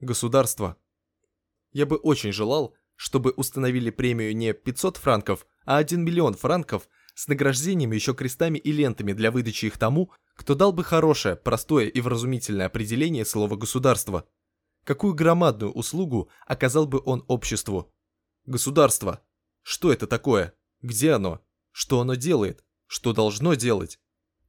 Государство. Я бы очень желал, чтобы установили премию не 500 франков, а 1 миллион франков с награждением еще крестами и лентами для выдачи их тому, кто дал бы хорошее, простое и вразумительное определение слова «государство». Какую громадную услугу оказал бы он обществу? Государство. Что это такое? Где оно? Что оно делает? Что должно делать?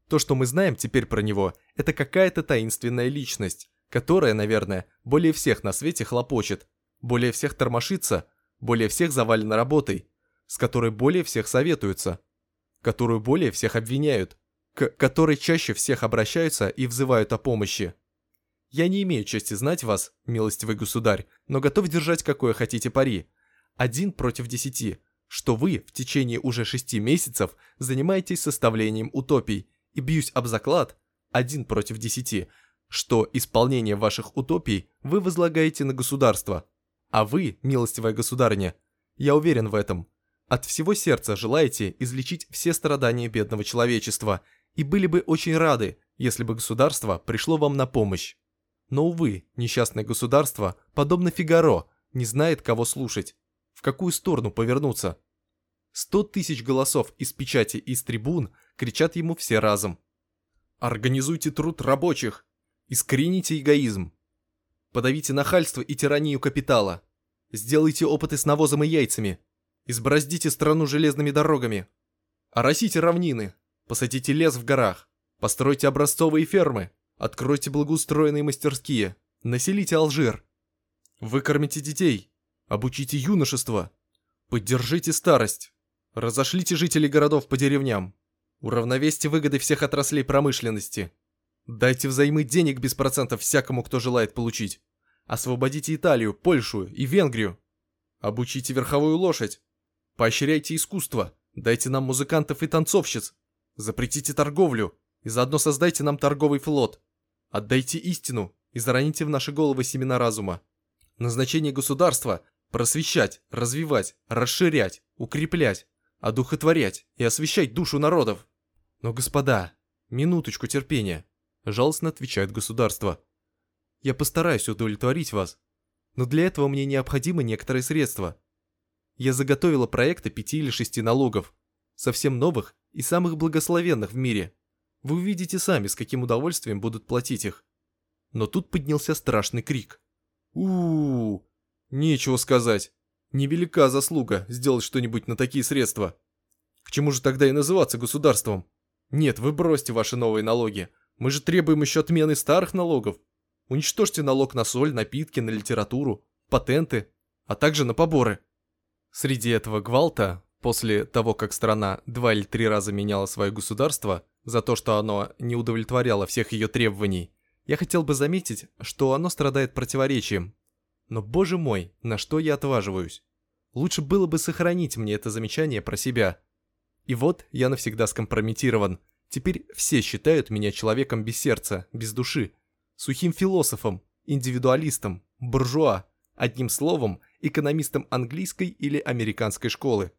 То, что мы знаем теперь про него, это какая-то таинственная личность, которая, наверное, более всех на свете хлопочет, более всех тормошится, более всех завалена работой, с которой более всех советуются, которую более всех обвиняют, к которой чаще всех обращаются и взывают о помощи. Я не имею чести знать вас, милостивый государь, но готов держать какое хотите пари. Один против десяти, что вы в течение уже шести месяцев занимаетесь составлением утопий, и бьюсь об заклад, один против десяти, что исполнение ваших утопий вы возлагаете на государство. А вы, милостивая государыня, я уверен в этом, от всего сердца желаете излечить все страдания бедного человечества и были бы очень рады, если бы государство пришло вам на помощь. Но, увы, несчастное государство, подобно Фигаро, не знает, кого слушать, в какую сторону повернуться. Сто тысяч голосов из печати и из трибун кричат ему все разом. Организуйте труд рабочих, искорените эгоизм, подавите нахальство и тиранию капитала, сделайте опыты с навозом и яйцами, избороздите страну железными дорогами, оросите равнины, посадите лес в горах, постройте образцовые фермы, откройте благоустроенные мастерские, населите Алжир, выкормите детей, обучите юношество, поддержите старость, разошлите жителей городов по деревням, уравновесьте выгоды всех отраслей промышленности, дайте взаймы денег без процентов всякому, кто желает получить, освободите Италию, Польшу и Венгрию, обучите верховую лошадь, поощряйте искусство, дайте нам музыкантов и танцовщиц, запретите торговлю. И заодно создайте нам торговый флот, отдайте истину и зароните в наши головы семена разума. Назначение государства – просвещать, развивать, расширять, укреплять, одухотворять и освещать душу народов. Но, господа, минуточку терпения, жалостно отвечает государство. Я постараюсь удовлетворить вас, но для этого мне необходимы некоторые средства. Я заготовила проекты пяти или шести налогов, совсем новых и самых благословенных в мире. Вы увидите сами, с каким удовольствием будут платить их. Но тут поднялся страшный крик. у у, -у Нечего сказать. Невелика заслуга сделать что-нибудь на такие средства. К чему же тогда и называться государством? Нет, вы бросьте ваши новые налоги. Мы же требуем еще отмены старых налогов. Уничтожьте налог на соль, напитки, на литературу, патенты, а также на поборы. Среди этого гвалта, после того, как страна два или три раза меняла свое государство, за то, что оно не удовлетворяло всех ее требований, я хотел бы заметить, что оно страдает противоречием, но, боже мой, на что я отваживаюсь? Лучше было бы сохранить мне это замечание про себя. И вот я навсегда скомпрометирован. Теперь все считают меня человеком без сердца, без души. Сухим философом, индивидуалистом, буржуа. Одним словом, экономистом английской или американской школы.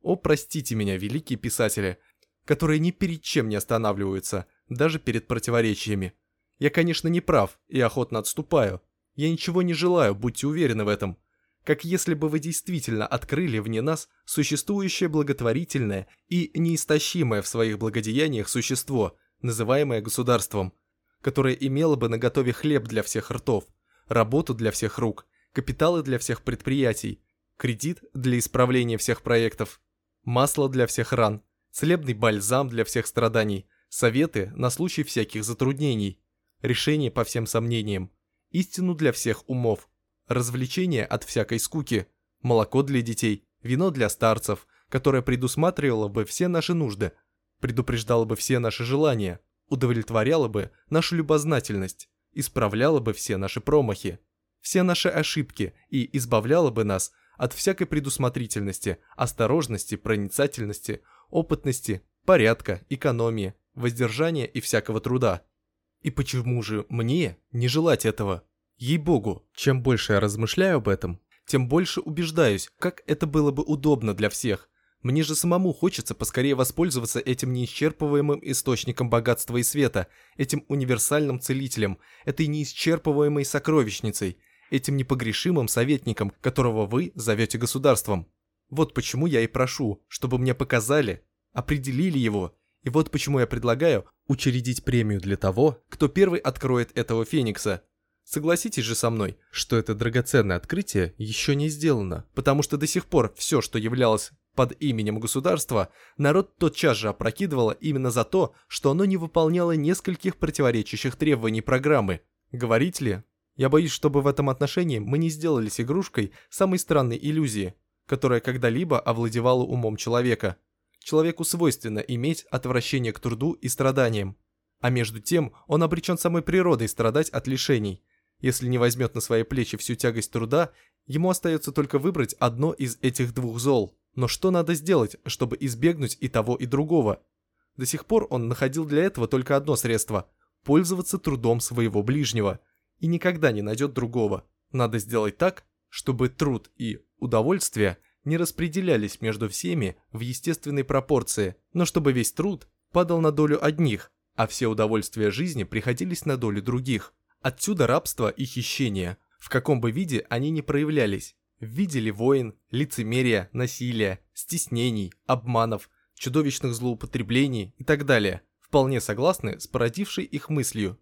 О, простите меня, великие писатели, которые ни перед чем не останавливаются, даже перед противоречиями. Я, конечно, не прав и охотно отступаю, я ничего не желаю, будьте уверены в этом. Как если бы вы действительно открыли вне нас существующее благотворительное и неистощимое в своих благодеяниях существо, называемое государством, которое имело бы наготове хлеб для всех ртов, работу для всех рук, капиталы для всех предприятий, кредит для исправления всех проектов, масло для всех ран, целебный бальзам для всех страданий, советы на случай всяких затруднений, решения по всем сомнениям, истину для всех умов, развлечения от всякой скуки, молоко для детей, вино для старцев, которое предусматривало бы все наши нужды, предупреждало бы все наши желания, удовлетворяло бы нашу любознательность, исправляло бы все наши промахи, все наши ошибки и избавляло бы нас от всякой предусмотрительности, осторожности, проницательности, опытности, порядка, экономии, воздержания и всякого труда. И почему же мне не желать этого? Ей-богу, чем больше я размышляю об этом, тем больше убеждаюсь, как это было бы удобно для всех. Мне же самому хочется поскорее воспользоваться этим неисчерпываемым источником богатства и света, этим универсальным целителем, этой неисчерпываемой сокровищницей, этим непогрешимым советником, которого вы зовете государством. Вот почему я и прошу, чтобы мне показали, определили его, и вот почему я предлагаю учредить премию для того, кто первый откроет этого феникса. Согласитесь же со мной, что это драгоценное открытие еще не сделано, потому что до сих пор все, что являлось под именем государства, народ тотчас же опрокидывало именно за то, что оно не выполняло нескольких противоречащих требований программы. Говорить ли? Я боюсь, чтобы в этом отношении мы не сделались игрушкой самой странной иллюзии, которая когда-либо овладевала умом человека. Человеку свойственно иметь отвращение к труду и страданиям. А между тем он обречен самой природой страдать от лишений. Если не возьмет на свои плечи всю тягость труда, ему остается только выбрать одно из этих двух зол. Но что надо сделать, чтобы избегнуть и того, и другого? До сих пор он находил для этого только одно средство – пользоваться трудом своего ближнего. И никогда не найдет другого. Надо сделать так, чтобы труд и удовольствие не распределялись между всеми в естественной пропорции, но чтобы весь труд падал на долю одних, а все удовольствия жизни приходились на долю других. Отсюда рабство и хищение, в каком бы виде они ни проявлялись. В виде ли войн, лицемерия, насилия, стеснений, обманов, чудовищных злоупотреблений и так далее, вполне согласны с породившей их мыслью.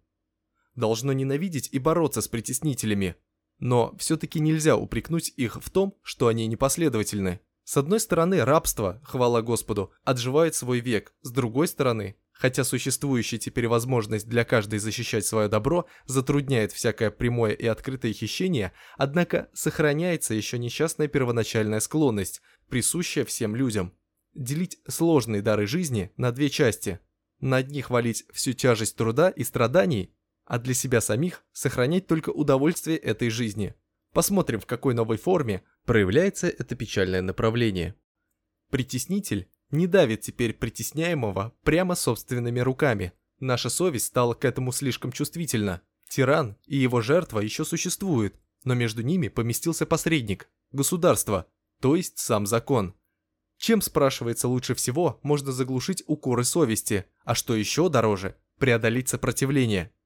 Должно ненавидеть и бороться с притеснителями, но все-таки нельзя упрекнуть их в том, что они непоследовательны. С одной стороны, рабство, хвала Господу, отживает свой век, с другой стороны, хотя существующая теперь возможность для каждой защищать свое добро затрудняет всякое прямое и открытое хищение, однако сохраняется еще несчастная первоначальная склонность, присущая всем людям. Делить сложные дары жизни на две части. На одних валить всю тяжесть труда и страданий, а для себя самих сохранять только удовольствие этой жизни. Посмотрим, в какой новой форме проявляется это печальное направление. Притеснитель не давит теперь притесняемого прямо собственными руками. Наша совесть стала к этому слишком чувствительна. Тиран и его жертва еще существуют, но между ними поместился посредник – государство, то есть сам закон. Чем, спрашивается, лучше всего можно заглушить укоры совести, а что еще дороже – преодолеть сопротивление –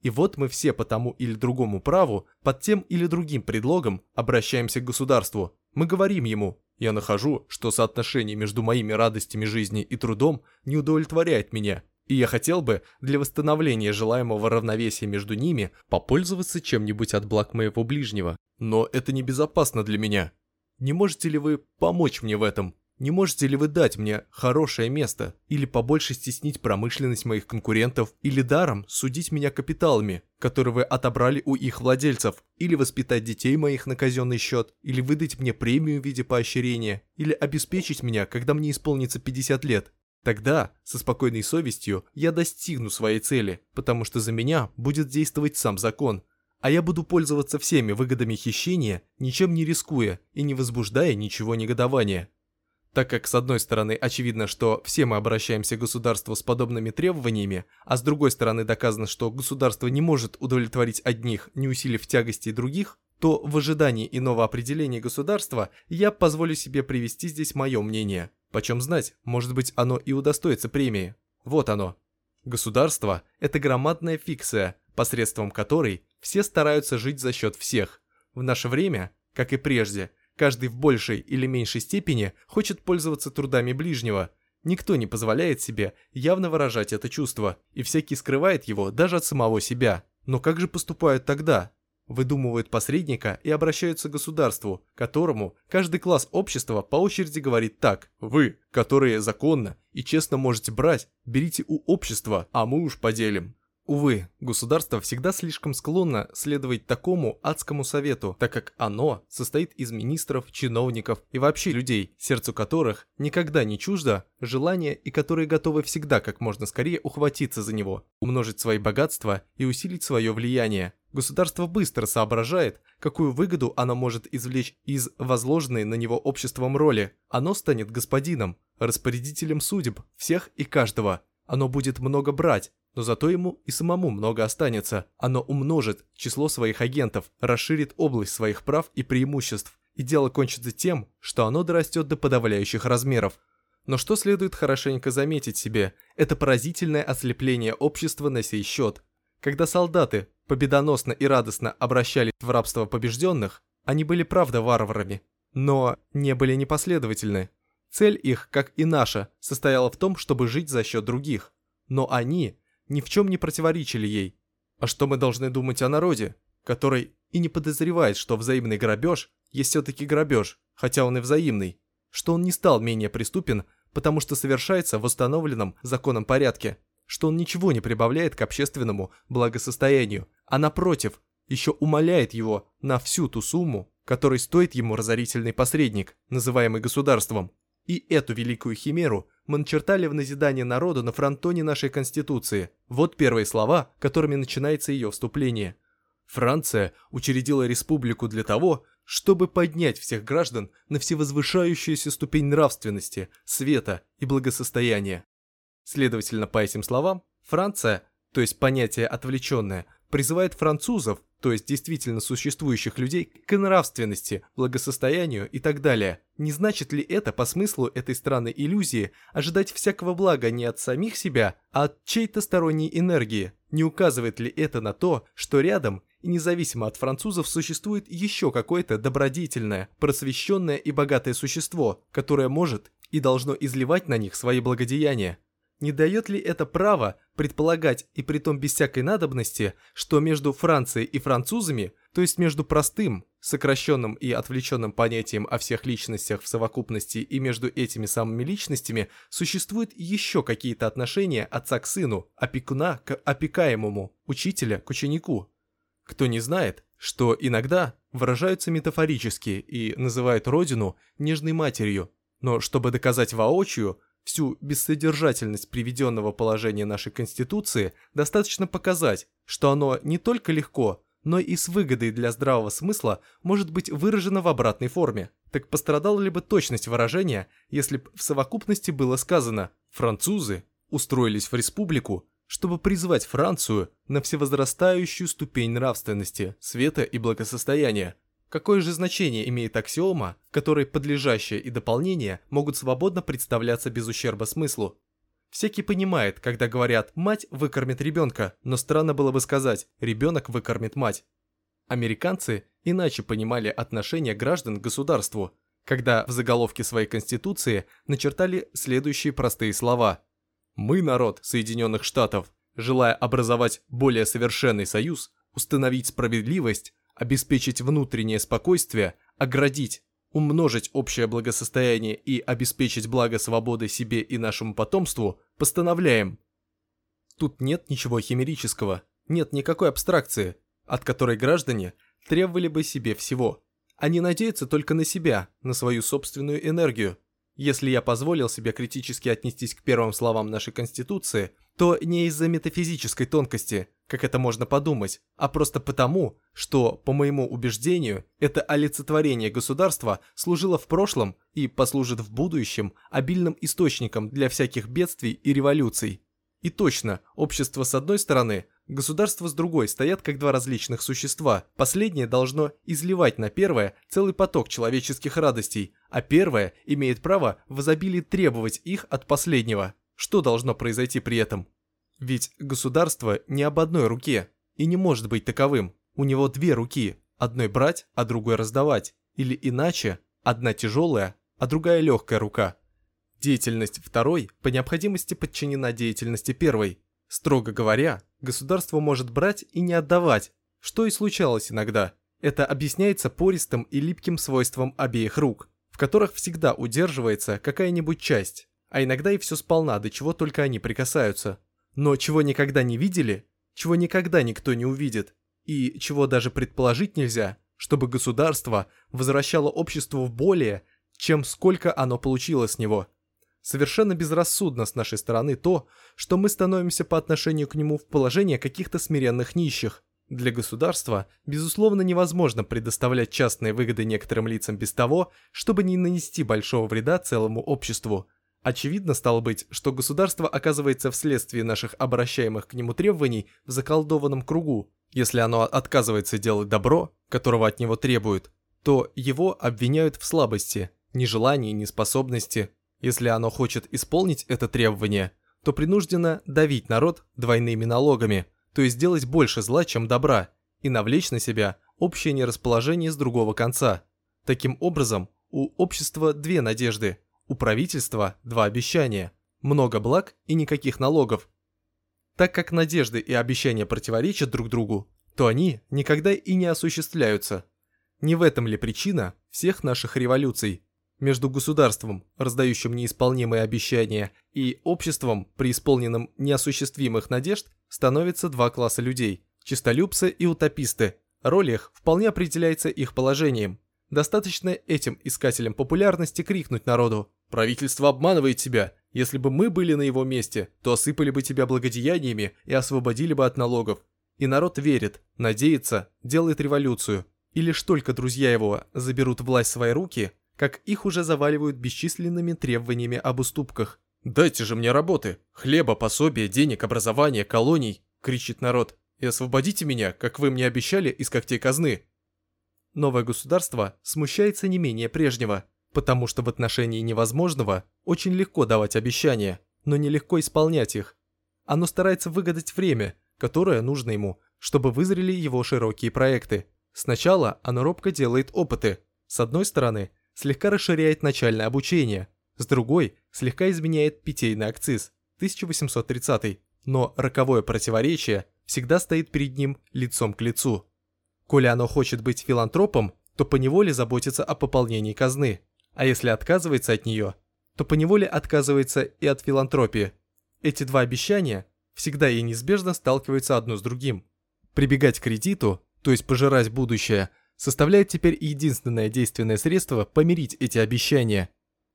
и вот мы все по тому или другому праву, под тем или другим предлогом обращаемся к государству. Мы говорим ему, я нахожу, что соотношение между моими радостями жизни и трудом не удовлетворяет меня, и я хотел бы для восстановления желаемого равновесия между ними попользоваться чем-нибудь от благ моего ближнего. Но это небезопасно для меня. Не можете ли вы помочь мне в этом? Не можете ли вы дать мне хорошее место, или побольше стеснить промышленность моих конкурентов, или даром судить меня капиталами, которые вы отобрали у их владельцев, или воспитать детей моих на казенный счет, или выдать мне премию в виде поощрения, или обеспечить меня, когда мне исполнится 50 лет? Тогда, со спокойной совестью, я достигну своей цели, потому что за меня будет действовать сам закон, а я буду пользоваться всеми выгодами хищения, ничем не рискуя и не возбуждая ничего негодования так как с одной стороны очевидно, что все мы обращаемся к государству с подобными требованиями, а с другой стороны доказано, что государство не может удовлетворить одних, не усилив тягости других, то в ожидании иного определения государства я позволю себе привести здесь мое мнение. Почем знать, может быть оно и удостоится премии. Вот оно. Государство – это громадная фикция, посредством которой все стараются жить за счет всех. В наше время, как и прежде, Каждый в большей или меньшей степени хочет пользоваться трудами ближнего. Никто не позволяет себе явно выражать это чувство, и всякий скрывает его даже от самого себя. Но как же поступают тогда? Выдумывают посредника и обращаются к государству, которому каждый класс общества по очереди говорит так. Вы, которые законно и честно можете брать, берите у общества, а мы уж поделим. Увы, государство всегда слишком склонно следовать такому адскому совету, так как оно состоит из министров, чиновников и вообще людей, сердцу которых никогда не чуждо желание и которые готовы всегда как можно скорее ухватиться за него, умножить свои богатства и усилить свое влияние. Государство быстро соображает, какую выгоду оно может извлечь из возложенной на него обществом роли. Оно станет господином, распорядителем судеб всех и каждого. Оно будет много брать, но зато ему и самому много останется. Оно умножит число своих агентов, расширит область своих прав и преимуществ, и дело кончится тем, что оно дорастет до подавляющих размеров. Но что следует хорошенько заметить себе, это поразительное ослепление общества на сей счет. Когда солдаты, победоносно и радостно обращались в рабство побежденных, они были правда варварами, но не были непоследовательны. Цель их, как и наша, состояла в том, чтобы жить за счет других. Но они ни в чем не противоречили ей. А что мы должны думать о народе, который и не подозревает, что взаимный грабеж есть все-таки грабеж, хотя он и взаимный, что он не стал менее преступен, потому что совершается в установленном законом порядке, что он ничего не прибавляет к общественному благосостоянию, а напротив, еще умаляет его на всю ту сумму, которой стоит ему разорительный посредник, называемый государством. И эту великую химеру мы начертали в назидание народу на фронтоне нашей Конституции. Вот первые слова, которыми начинается ее вступление. Франция учредила республику для того, чтобы поднять всех граждан на всевозвышающуюся ступень нравственности, света и благосостояния. Следовательно, по этим словам, Франция, то есть понятие отвлеченное, призывает французов, то есть действительно существующих людей, к нравственности, благосостоянию и так далее. Не значит ли это по смыслу этой странной иллюзии ожидать всякого блага не от самих себя, а от чьей-то сторонней энергии? Не указывает ли это на то, что рядом и независимо от французов существует еще какое-то добродетельное, просвещенное и богатое существо, которое может и должно изливать на них свои благодеяния? Не дает ли это право предполагать, и притом без всякой надобности, что между Францией и французами, то есть между простым, сокращенным и отвлеченным понятием о всех личностях в совокупности и между этими самыми личностями, существуют еще какие-то отношения отца к сыну, опекуна к опекаемому, учителя к ученику? Кто не знает, что иногда выражаются метафорически и называют родину нежной матерью, но чтобы доказать воочию – всю бессодержательность приведенного положения нашей Конституции, достаточно показать, что оно не только легко, но и с выгодой для здравого смысла может быть выражено в обратной форме. Так пострадала ли бы точность выражения, если бы в совокупности было сказано «французы устроились в республику, чтобы призвать Францию на всевозрастающую ступень нравственности, света и благосостояния, Какое же значение имеет аксиома, которой подлежащее и дополнение могут свободно представляться без ущерба смыслу? Всякий понимает, когда говорят «мать выкормит ребенка», но странно было бы сказать «ребенок выкормит мать». Американцы иначе понимали отношение граждан к государству, когда в заголовке своей конституции начертали следующие простые слова. «Мы, народ Соединенных Штатов, желая образовать более совершенный союз, установить справедливость, обеспечить внутреннее спокойствие, оградить, умножить общее благосостояние и обеспечить благо свободы себе и нашему потомству, постановляем. Тут нет ничего химерического, нет никакой абстракции, от которой граждане требовали бы себе всего. Они надеются только на себя, на свою собственную энергию. Если я позволил себе критически отнестись к первым словам нашей Конституции, то не из-за метафизической тонкости – как это можно подумать, а просто потому, что, по моему убеждению, это олицетворение государства служило в прошлом и послужит в будущем обильным источником для всяких бедствий и революций. И точно, общество с одной стороны, государство с другой стоят как два различных существа. Последнее должно изливать на первое целый поток человеческих радостей, а первое имеет право в изобилии требовать их от последнего. Что должно произойти при этом? Ведь государство не об одной руке и не может быть таковым. У него две руки, одной брать, а другой раздавать. Или иначе, одна тяжелая, а другая легкая рука. Деятельность второй по необходимости подчинена деятельности первой. Строго говоря, государство может брать и не отдавать, что и случалось иногда. Это объясняется пористым и липким свойством обеих рук, в которых всегда удерживается какая-нибудь часть, а иногда и все сполна, до чего только они прикасаются. Но чего никогда не видели, чего никогда никто не увидит, и чего даже предположить нельзя, чтобы государство возвращало обществу в более, чем сколько оно получило с него. Совершенно безрассудно с нашей стороны то, что мы становимся по отношению к нему в положение каких-то смиренных нищих. Для государства, безусловно, невозможно предоставлять частные выгоды некоторым лицам без того, чтобы не нанести большого вреда целому обществу – Очевидно стало быть, что государство оказывается вследствие наших обращаемых к нему требований в заколдованном кругу. Если оно отказывается делать добро, которого от него требуют, то его обвиняют в слабости, нежелании, неспособности. Если оно хочет исполнить это требование, то принуждено давить народ двойными налогами, то есть сделать больше зла, чем добра, и навлечь на себя общее нерасположение с другого конца. Таким образом, у общества две надежды, у правительства два обещания, много благ и никаких налогов. Так как надежды и обещания противоречат друг другу, то они никогда и не осуществляются. Не в этом ли причина всех наших революций? Между государством, раздающим неисполнимые обещания, и обществом, преисполненным неосуществимых надежд, становятся два класса людей – чистолюбцы и утописты. Роль их вполне определяется их положением. Достаточно этим искателям популярности крикнуть народу «Правительство обманывает тебя! Если бы мы были на его месте, то осыпали бы тебя благодеяниями и освободили бы от налогов». И народ верит, надеется, делает революцию. И лишь только друзья его заберут власть в свои руки, как их уже заваливают бесчисленными требованиями об уступках. «Дайте же мне работы! Хлеба, пособия, денег, образования, колоний!» – кричит народ. «И освободите меня, как вы мне обещали, из когтей казны!» Новое государство смущается не менее прежнего, потому что в отношении невозможного очень легко давать обещания, но нелегко исполнять их. Оно старается выгадать время, которое нужно ему, чтобы вызрели его широкие проекты. Сначала оно робко делает опыты. С одной стороны, слегка расширяет начальное обучение, с другой – слегка изменяет питейный акциз, 1830 но роковое противоречие всегда стоит перед ним лицом к лицу. Коли оно хочет быть филантропом, то поневоле заботится о пополнении казны, а если отказывается от нее, то поневоле отказывается и от филантропии. Эти два обещания всегда и неизбежно сталкиваются одно с другим. Прибегать к кредиту, то есть пожирать будущее, составляет теперь единственное действенное средство помирить эти обещания.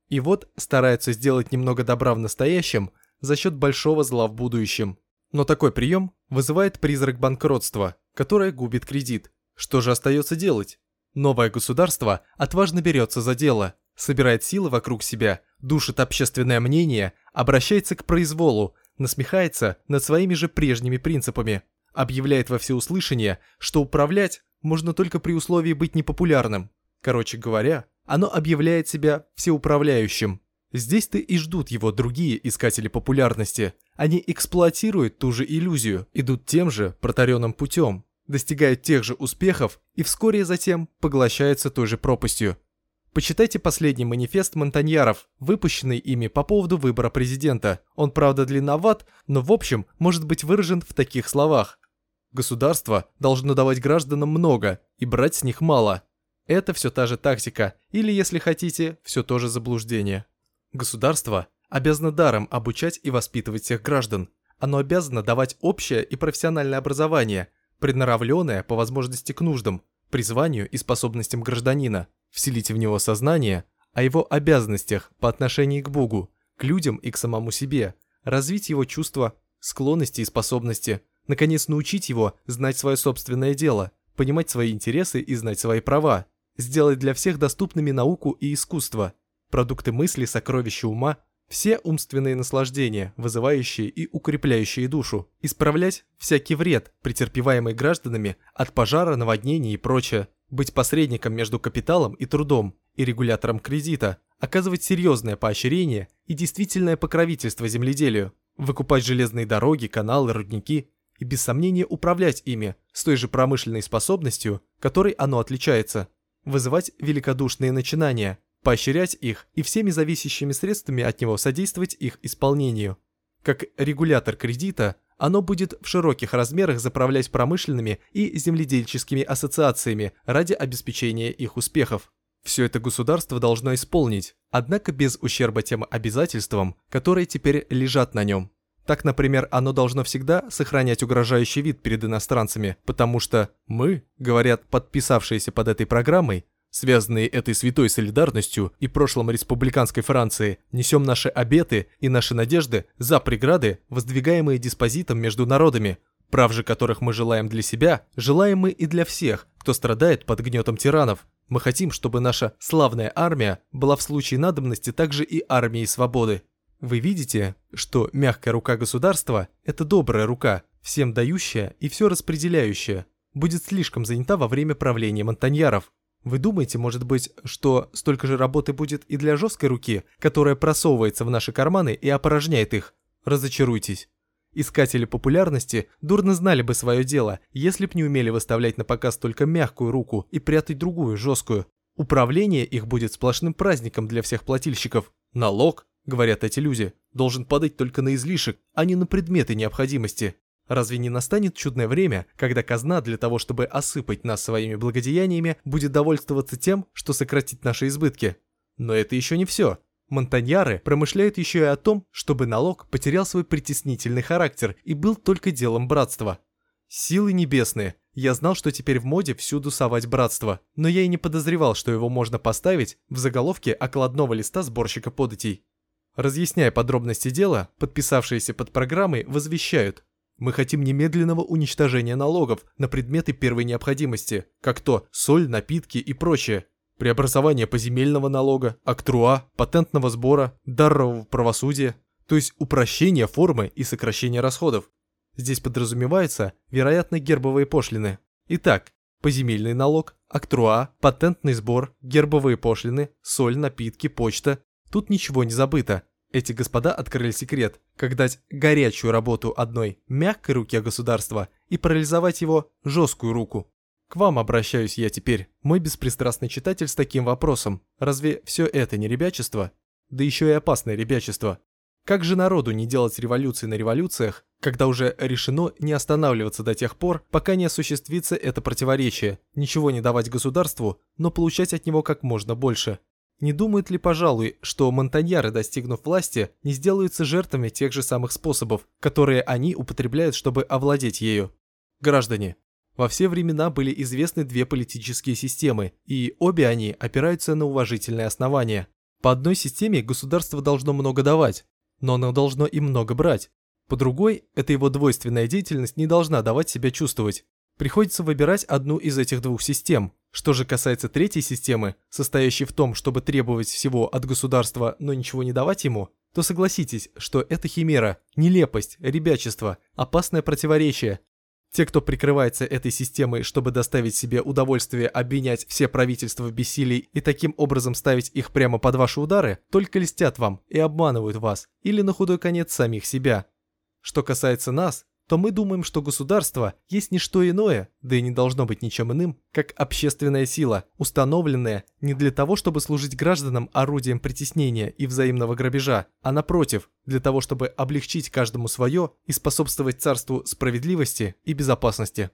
И вот стараются сделать немного добра в настоящем за счет большого зла в будущем. Но такой прием вызывает призрак банкротства, которое губит кредит. Что же остается делать? Новое государство отважно берется за дело, собирает силы вокруг себя, душит общественное мнение, обращается к произволу, насмехается над своими же прежними принципами, объявляет во всеуслышание, что управлять можно только при условии быть непопулярным. Короче говоря, оно объявляет себя всеуправляющим. Здесь-то и ждут его другие искатели популярности. Они эксплуатируют ту же иллюзию, идут тем же протаренным путем, достигают тех же успехов и вскоре затем поглощаются той же пропастью. Почитайте последний манифест Монтаньяров, выпущенный ими по поводу выбора президента. Он, правда, длинноват, но в общем может быть выражен в таких словах. Государство должно давать гражданам много и брать с них мало. Это все та же тактика, или, если хотите, все то же заблуждение. Государство обязано даром обучать и воспитывать всех граждан. Оно обязано давать общее и профессиональное образование, преднаравленное по возможности к нуждам, призванию и способностям гражданина, вселить в него сознание о его обязанностях по отношению к Богу, к людям и к самому себе, развить его чувства, склонности и способности – Наконец научить его знать свое собственное дело, понимать свои интересы и знать свои права, сделать для всех доступными науку и искусство, продукты мысли, сокровища ума, все умственные наслаждения, вызывающие и укрепляющие душу, исправлять всякий вред, претерпеваемый гражданами от пожара, наводнений и прочее, быть посредником между капиталом и трудом и регулятором кредита, оказывать серьезное поощрение и действительное покровительство земледелию, выкупать железные дороги, каналы, рудники, и без сомнения управлять ими с той же промышленной способностью, которой оно отличается, вызывать великодушные начинания, поощрять их и всеми зависящими средствами от него содействовать их исполнению. Как регулятор кредита, оно будет в широких размерах заправлять промышленными и земледельческими ассоциациями ради обеспечения их успехов. Все это государство должно исполнить, однако без ущерба тем обязательствам, которые теперь лежат на нем. Так, например, оно должно всегда сохранять угрожающий вид перед иностранцами, потому что мы, говорят подписавшиеся под этой программой, связанные этой святой солидарностью и прошлым республиканской Франции, несем наши обеты и наши надежды за преграды, воздвигаемые диспозитом между народами, прав же которых мы желаем для себя, желаем мы и для всех, кто страдает под гнетом тиранов. Мы хотим, чтобы наша славная армия была в случае надобности также и армией свободы. Вы видите, что мягкая рука государства – это добрая рука, всем дающая и все распределяющая, будет слишком занята во время правления монтаньяров. Вы думаете, может быть, что столько же работы будет и для жесткой руки, которая просовывается в наши карманы и опорожняет их? Разочаруйтесь. Искатели популярности дурно знали бы свое дело, если б не умели выставлять на показ только мягкую руку и прятать другую, жесткую. Управление их будет сплошным праздником для всех плательщиков. Налог, говорят эти люди, должен падать только на излишек, а не на предметы необходимости. Разве не настанет чудное время, когда казна для того, чтобы осыпать нас своими благодеяниями, будет довольствоваться тем, что сократит наши избытки? Но это еще не все. Монтаньяры промышляют еще и о том, чтобы налог потерял свой притеснительный характер и был только делом братства. Силы небесные. Я знал, что теперь в моде всюду совать братство, но я и не подозревал, что его можно поставить в заголовке окладного листа сборщика податей. Разъясняя подробности дела, подписавшиеся под программой возвещают, мы хотим немедленного уничтожения налогов на предметы первой необходимости, как то соль, напитки и прочее, преобразование поземельного налога, актруа, патентного сбора, дарового правосудия, то есть упрощение формы и сокращение расходов. Здесь подразумеваются, вероятно, гербовые пошлины. Итак, поземельный налог, актруа, патентный сбор, гербовые пошлины, соль, напитки, почта. Тут ничего не забыто. Эти господа открыли секрет, как дать горячую работу одной мягкой руке государства и парализовать его жесткую руку. К вам обращаюсь я теперь, мой беспристрастный читатель с таким вопросом. Разве все это не ребячество? Да еще и опасное ребячество. Как же народу не делать революции на революциях, когда уже решено не останавливаться до тех пор, пока не осуществится это противоречие, ничего не давать государству, но получать от него как можно больше? Не думают ли, пожалуй, что монтаньяры, достигнув власти, не сделаются жертвами тех же самых способов, которые они употребляют, чтобы овладеть ею? Граждане, во все времена были известны две политические системы, и обе они опираются на уважительные основания. По одной системе государство должно много давать, но оно должно и много брать. По другой, эта его двойственная деятельность не должна давать себя чувствовать. Приходится выбирать одну из этих двух систем. Что же касается третьей системы, состоящей в том, чтобы требовать всего от государства, но ничего не давать ему, то согласитесь, что это химера, нелепость, ребячество, опасное противоречие, те, кто прикрывается этой системой, чтобы доставить себе удовольствие обвинять все правительства в бессилии и таким образом ставить их прямо под ваши удары, только льстят вам и обманывают вас, или на худой конец самих себя. Что касается нас, то мы думаем, что государство есть не что иное, да и не должно быть ничем иным, как общественная сила, установленная не для того, чтобы служить гражданам орудием притеснения и взаимного грабежа, а напротив, для того, чтобы облегчить каждому свое и способствовать царству справедливости и безопасности.